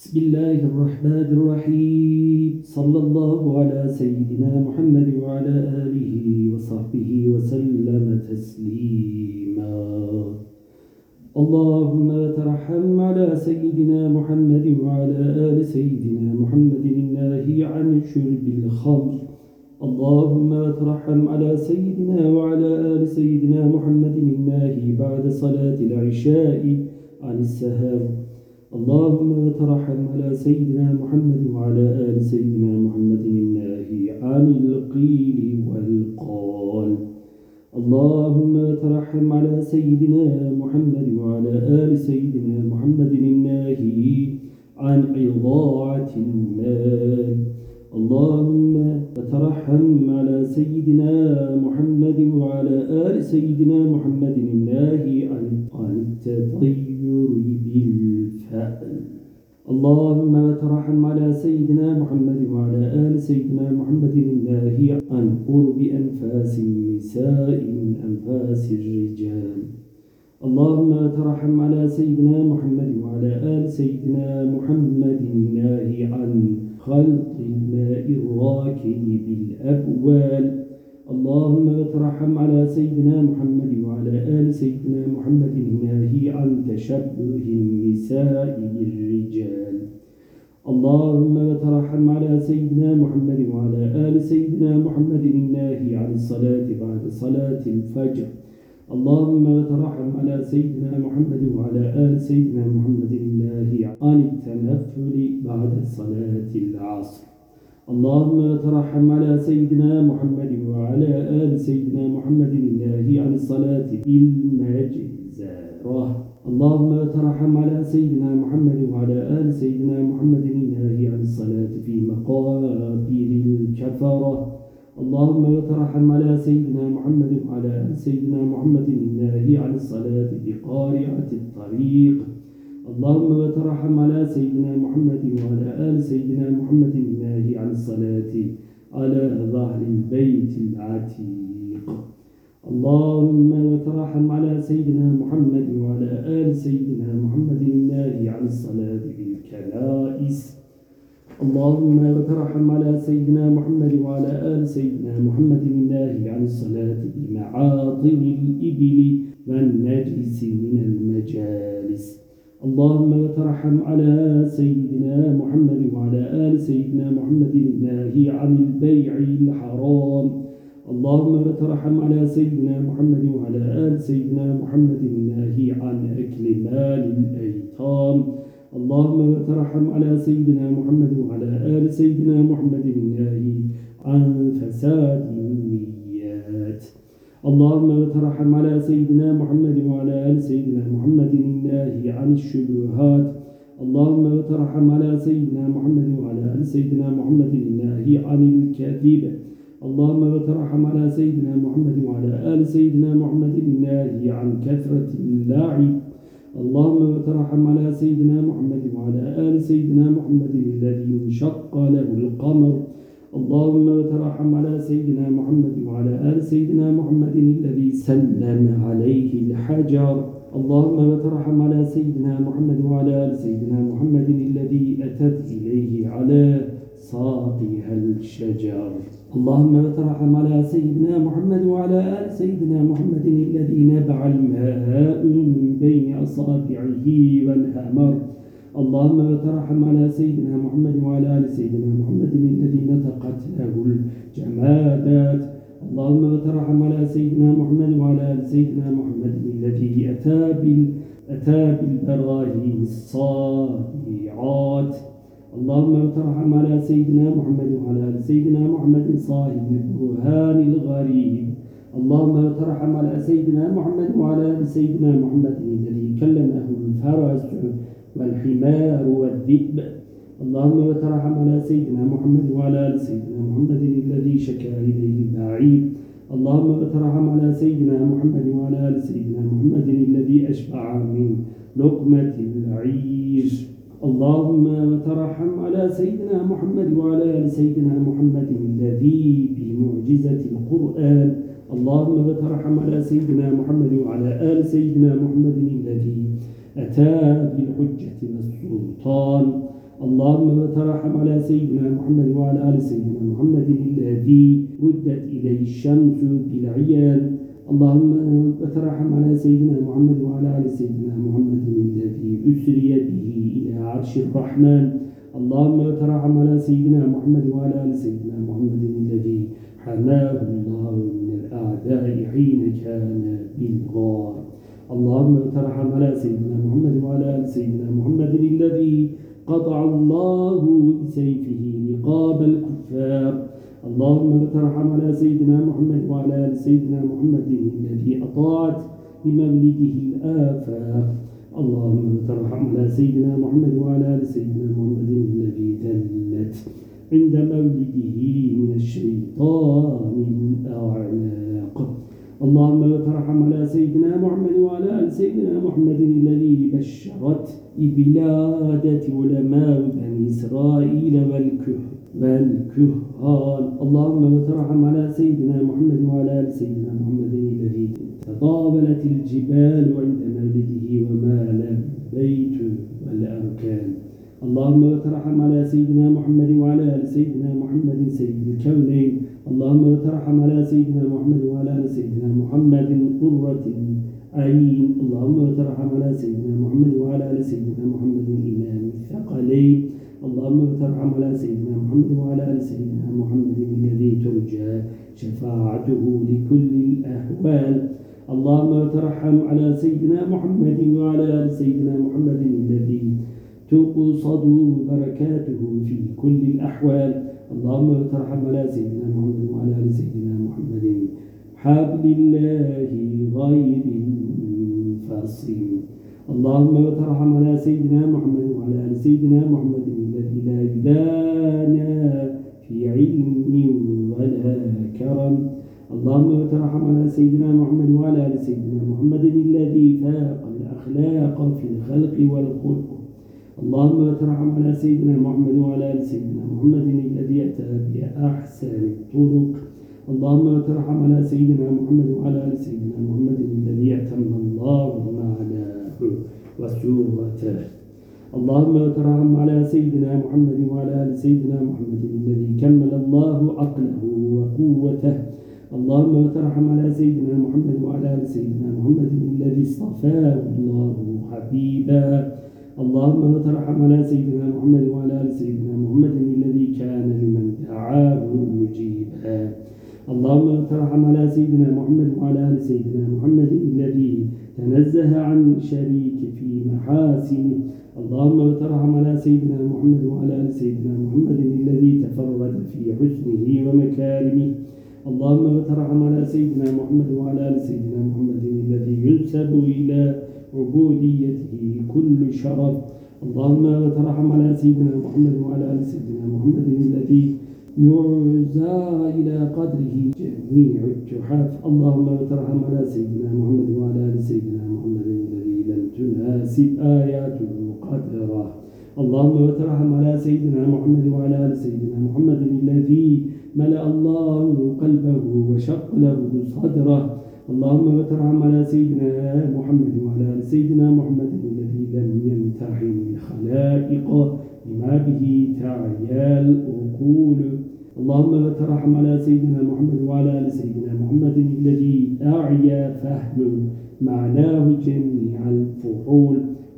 بسم الله الرحمن الرحيم. صلى الله على سيدنا محمد وعلى آله وصحبه وسلم تسليما. اللهم ترحم على سيدنا محمد وعلى آل سيدنا محمد الناهي عن شرب الخمر. اللهم ترحم على سيدنا وعلى آل سيدنا محمد الناهي بعد صلاة العشاء عن السهر. اللهم ترحم على سيدنا محمد وعلى آل سيدنا محمد الناهي عن القيل والقال. اللهم ترحم على سيدنا محمد وعلى آل سيدنا محمد الناهي عن إضاعة المال اللهم ترحم على سيدنا محمد وعلى آل سيدنا محمد الناهي عن بالفعل اللهم ترحم على سيدنا محمد وعلى آل سيدنا محمد الناهي عن قرب أنفاس النساء من أنفاس الرجال. اللهم ترحم على سيدنا محمد وعلى آل سيدنا محمد الناهي عن خلق الماء الراكد بالأبوال. اللهم ترحم على سيدنا محمد وعلى آل سيدنا محمد الناهي عن تشبه النساء بالرجال اللهم ترحم على سيدنا محمد وعلى آل سيدنا محمد الناهي عن الصلاة بعد صلاة الفجر. اللهم ترحم على سيدنا محمد وعلى آل سيدنا محمد الناهي عن التنفل بعد صلاة العصر. اللهم ترحم على سيدنا محمد وعلى آل سيدنا محمد الناهي عن الصلاة بالمجزرة اللهم ترحم على سيدنا محمد وعلى آل سيدنا محمد الناهي عن الصلاة في مقابر الكفرة اللهم ترحم على سيدنا محمد وعلى آل سيدنا محمد الناهي عن الصلاة بقارعة الطريق. اللهم ترحم على سيدنا محمد وعلى آل سيدنا محمد الناهي عن الصلاة على ظهر البيت العتيق. اللهم وترحم على سيدنا محمد وعلى آل سيدنا محمد الناهي عن الصلاة بالكنائس اللهم وترحم على سيدنا محمد وعلى آل سيدنا محمد الناهي عن الصلاة بمعاطن الإبل والنجس من المجالس. اللهم وترحم على سيدنا محمد وعلى آل سيدنا محمد الناهي عن البيع الحرام. اللهم وترحم على سيدنا محمد وعلى آل سيدنا محمد الناهي عن أكل مال الأيتام. اللهم وترحم على سيدنا محمد وعلى آل سيدنا محمد الناهي عن فساد اللهم وترحم على سيدنا محمد وعلى آل سيدنا محمد الناهي عن الشبهات. اللهم وترحم على سيدنا محمد وعلى آل سيدنا محمد الناهي عن الكذب. اللهم وترحم على سيدنا محمد وعلى آل سيدنا محمد الناهي عن كثرة اللعب. اللهم وترحم على سيدنا محمد وعلى آل سيدنا محمد الذي انشق له القمر. اللهم وترحم على سيدنا محمد وعلى آل سيدنا محمد الذي سلم عليه الحجر. اللهم وترحم على سيدنا محمد وعلى آل سيدنا محمد الذي أتت إليه على ساقها الشجر. اللهم وترحم على سيدنا محمد وعلى آل سيدنا محمد الذي نبع الماء من بين أصابعه والهمر. اللهم وترحم على سيدنا محمد وعلى آل سيدنا محمد الذي الجمادات اللهم وترحم على سيدنا محمد وعلى آل سيدنا محمد الذي أتى أتى بالبراهين الصادعات اللهم وترحم على سيدنا محمد وعلى آل سيدنا محمد صاحب البرهان الغريب. اللهم وترحم على سيدنا محمد وعلى آل سيدنا محمد الذي كلمه الفرس والحمار والذئب. اللهم وترحم على سيدنا محمد وعلى آل سيدنا محمد الذي شكا إليه البعيد اللهم وترحم على سيدنا محمد وعلى آل سيدنا محمد الذي أشبع من لقمة العيش. اللهم وترحم على سيدنا محمد وعلى آل سيدنا محمد الذي بمعجزة القرآن. اللهم وترحم على سيدنا محمد وعلى آل سيدنا محمد الذي أتى بالحجة والسلطان. اللهم وترحم على سيدنا محمد وعلى آل سيدنا محمد الذي ردت إليه الشمس بالعيان. اللهم وترحم على سيدنا محمد وعلى آل سيدنا محمد الذي أسري به إلى عرش الرحمن. اللهم وترحم على سيدنا محمد وعلى آل سيدنا محمد الذي حماه الله من الأعداء حين كان بالغار. اللهم وترحم على سيدنا محمد وعلى آل سيدنا محمد الذي قطع الله بسيفه رقاب الكفار. اللهم ترحم على سيدنا محمد وعلى آل سيدنا محمد الذي أطاعت بمولده الآفاق. اللهم ترحم على سيدنا محمد وعلى آل سيدنا محمد الذي ذلت عند مولده من الشيطان الأعناق اللهم ترحم على سيدنا محمد وعلى آل سيدنا محمد الذي بشرت ببلادة علماء بني إسرائيل والكهف والكهان. اللهم وترحم على سيدنا محمد وعلى آل سيدنا محمد الذي تطاولت الجبال عند مولده ومال البيت والأركان. اللهم وترحم على سيدنا محمد وعلى آل سيدنا محمد سيد الكونين اللهم وترحم على سيدنا محمد وعلى آل سيدنا محمد قرة عين اللهم وترحم على سيدنا محمد وعلى آل سيدنا محمد إمام الثقلين اللهم ترحم على سيدنا محمد وعلى آل سيدنا محمد الذي ترجى شفاعته لكل الأحوال اللهم ترحم على سيدنا محمد وعلى آل سيدنا محمد الذي تقصد بركاته في كل الأحوال. اللهم ترحم على سيدنا محمد وعلى آل سيدنا محمد. حبل الله غير منفصل اللهم وترحم على سيدنا محمد وعلى آل سيدنا محمد الذي لا يدانا في علم ولا كرم. اللهم وترحم على سيدنا محمد وعلى آل سيدنا محمد الذي فاق الأخلاق في الخلق والخلق. اللهم وترحم على سيدنا محمد وعلى آل سيدنا محمد الذي أتى بأحسن الطرق. اللهم وترحم على سيدنا محمد وعلى آل سيدنا محمد الذي أتم الله معنا وسورته اللهم وترحم على سيدنا محمد وعلى آل سيدنا محمد الذي كمل الله عقله وقوته. اللهم وترحم على سيدنا محمد وعلى آل سيدنا محمد الذي اصطفاه الله حبيبا. اللهم وترحم على سيدنا محمد وعلى آل سيدنا محمد الذي كان لمن دعاه مجيبا. اللهم وترحم على سيدنا محمد وعلى آل سيدنا محمد الذي تنزه عن شريك في محاسنه اللهم وترحم على سيدنا محمد وعلى آل سيدنا محمد الذي تفرد في حسنه ومكارمه. اللهم وترحم على سيدنا محمد وعلى آل سيدنا محمد الذي ينسب إلى عبوديته كل شرف. اللهم وترحم على سيدنا محمد وعلى آل سيدنا محمد الذي يعزى إلى قدره جميع التحف اللهم وترحم على سيدنا محمد وعلى آل سيدنا محمد الذي لم تناسب آياته قدره. اللهم وترحم على سيدنا محمد وعلى آل سيدنا محمد الذي ملأ الله قلبه وشق له صدره. اللهم وترحم على سيدنا محمد وعلى آل سيدنا محمد الذي لم يمتحن الخلائق بما به تعيا العقول اللهم وترحم على سيدنا محمد وعلى آل سيدنا محمد الذي أعيا فهم معناه جميع الفحول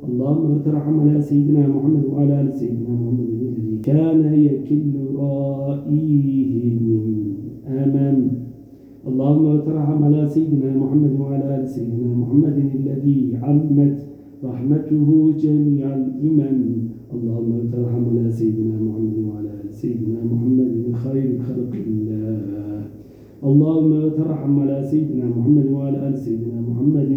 اللهم وترحم على سيدنا محمد وعلى آل سيدنا محمد الذي كان يكل رائيه من أمام اللهم وترحم على سيدنا محمد وعلى آل سيدنا محمد الذي عمت رحمته جميع الأمم اللهم ترحم على سيدنا محمد وعلى آل سيدنا محمد خير خلق الله. اللهم ترحم على سيدنا محمد وعلى آل سيدنا محمد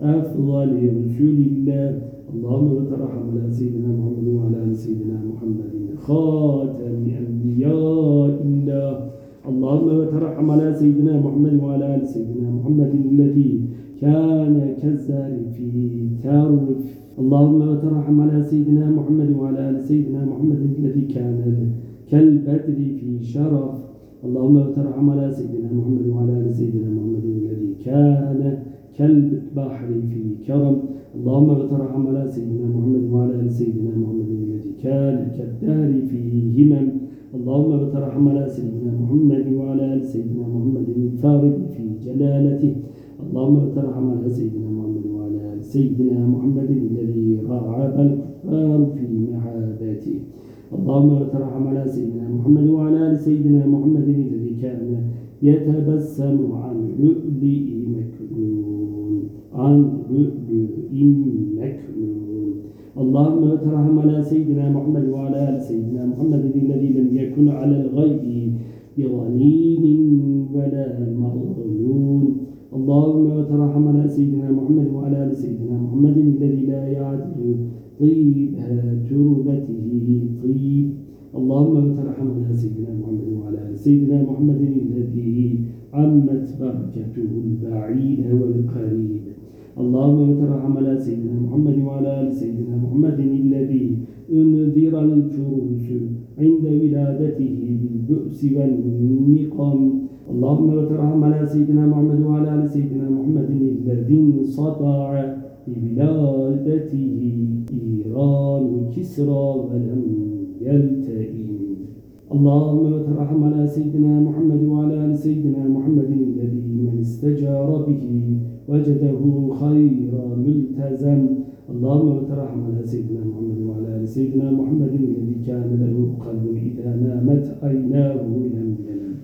أفضل رسول الله. اللهم ترحم على سيدنا محمد وعلى آل سيدنا محمد خاتم أنبياء الله اللهم ترحم على سيدنا محمد وعلى آل سيدنا محمد الذي كان كالزار في تارف اللهم وترحم على سيدنا محمد وعلى آل سيدنا محمد الذي كان كالبدر في شرف. اللهم وترحم على سيدنا محمد وعلى آل سيدنا محمد الذي كان كالبحر في كرم. اللهم وترحم على سيدنا محمد وعلى آل سيدنا محمد الذي كان كالدار في همم. اللهم وترحم على سيدنا محمد وعلى آل سيدنا محمد الفارق في جلالته. اللهم وترحم على سيدنا محمد وعلى آل سيدنا محمد الذي رعب الكفار في محاباته اللهم وترحم على سيدنا محمد وعلى آل سيدنا محمد الذي كان يتبسم عن لؤلؤ مكنون عن لؤلؤ مكنون. اللهم وترحم على سيدنا محمد وعلى آل سيدنا محمد الذي لم يكن على الغيب بظنين ولا مظلوم اللهم وترحم على سيدنا محمد وعلى آل سيدنا محمد الذي لا يعدل طيب تربته طيب. اللهم وترحم على سيدنا محمد وعلى آل سيدنا محمد الذي عمت بركته البعيد والقريب. اللهم وترحم على سيدنا محمد وعلى آل سيدنا محمد الذي أنذر الفروس عند ولادته بالبؤس والنقم. اللهم وترحم على سيدنا محمد وعلى آل سيدنا محمد الذي انصطع بولادته إيران كسرى ولم يلتئم. اللهم وترحم على سيدنا محمد وعلى آل سيدنا محمد استجار به وجده خير ملتزم. اللهم وترحم على سيدنا محمد وعلى آل سيدنا محمد الذي كان له قلب إذا نامت عيناه لم ينم.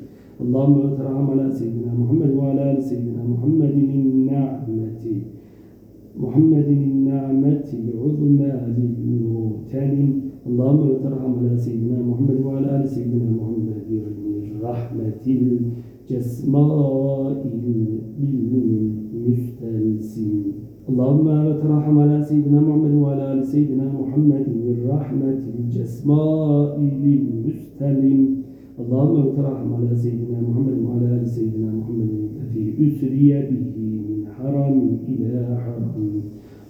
اللهم وترحم على سيدنا محمد وعلى آل سيدنا محمد النعمة. محمد النعمة العظمى للمغتنم اللهم وترحم على سيدنا محمد وعلى آل سيدنا محمد الرحمة الجسماء للمستلسم اللهم وترحم على سيدنا محمد وعلى آل سيدنا محمد الرحمة الجسماء للمستلم اللهم وترحم على سيدنا محمد وعلى آل سيدنا محمد الذي أسري به من حرم إلى حرم.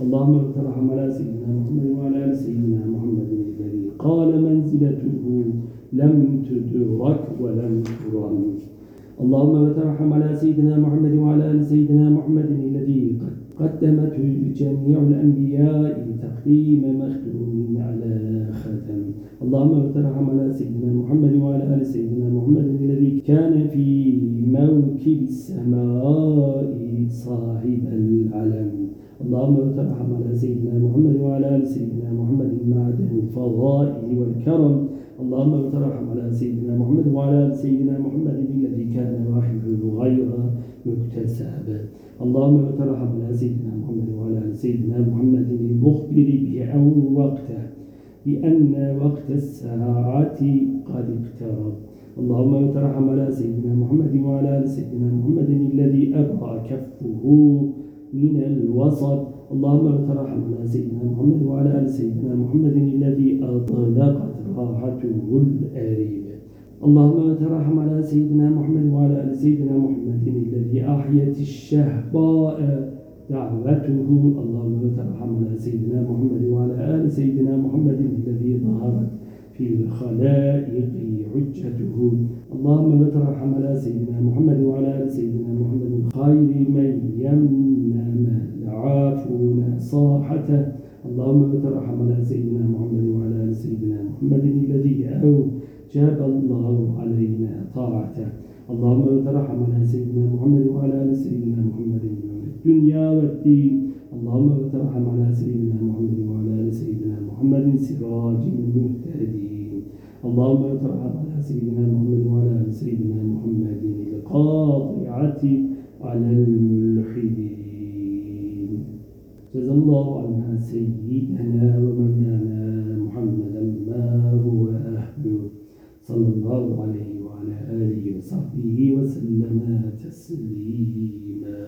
اللهم وترحم على سيدنا محمد وعلى آل سيدنا محمد الذي قال منزلته لم تدرك ولم ترم. اللهم وترحم على سيدنا محمد وعلى آل سيدنا محمد الذي قدمته جميع الأنبياء تقديم مختوم على ختم اللهم وترحم على سيدنا محمد وعلى آل سيدنا محمد الذي كان في موكب السماء صاحب العلم. اللهم وترحم على سيدنا محمد وعلى آل سيدنا محمد معدن الفضائل والكرم. اللهم وترحم على سيدنا محمد وعلى آل سيدنا محمد الذي كان واحدة غير مكتسب اللهم وترحم على سيدنا محمد وعلى آل سيدنا محمد المخبر بأن وقته بأن وقت الساعة قد اقترب. اللهم وترحم على سيدنا محمد وعلى آل سيدنا محمد الذي أبقى كفه من الوسط. اللهم وترحم على سيدنا محمد وعلى آل سيدنا محمد الذي أطلقت راحته الأريب اللهم وترحم على سيدنا محمد وعلى آل سيدنا محمد الذي أحيت الشهباء دعوته. اللهم وترحم على سيدنا محمد وعلى آل سيدنا محمد الذي ظهرت في الخلائق حجته. اللهم وترحم على سيدنا محمد وعلى آل سيدنا محمد خير من يمنم العافون صاحته. اللهم وترحم على سيدنا محمد وعلى آل سيدنا محمد الذي أوجب الله علينا طاعته. اللهم وترحم على سيدنا محمد وعلى آل سيدنا محمد الدنيا والدين. اللهم وترحم على سيدنا محمد وعلى آل سيدنا محمد سراج المهتدين. اللهم وترحم على سيدنا محمد وعلى آل سيدنا محمد القاطعة على الملحدين الله عنا سيدنا ومولانا محمدا ما هو أهله صلى الله عليه وعلى آله وصحبه وسلم تسليما.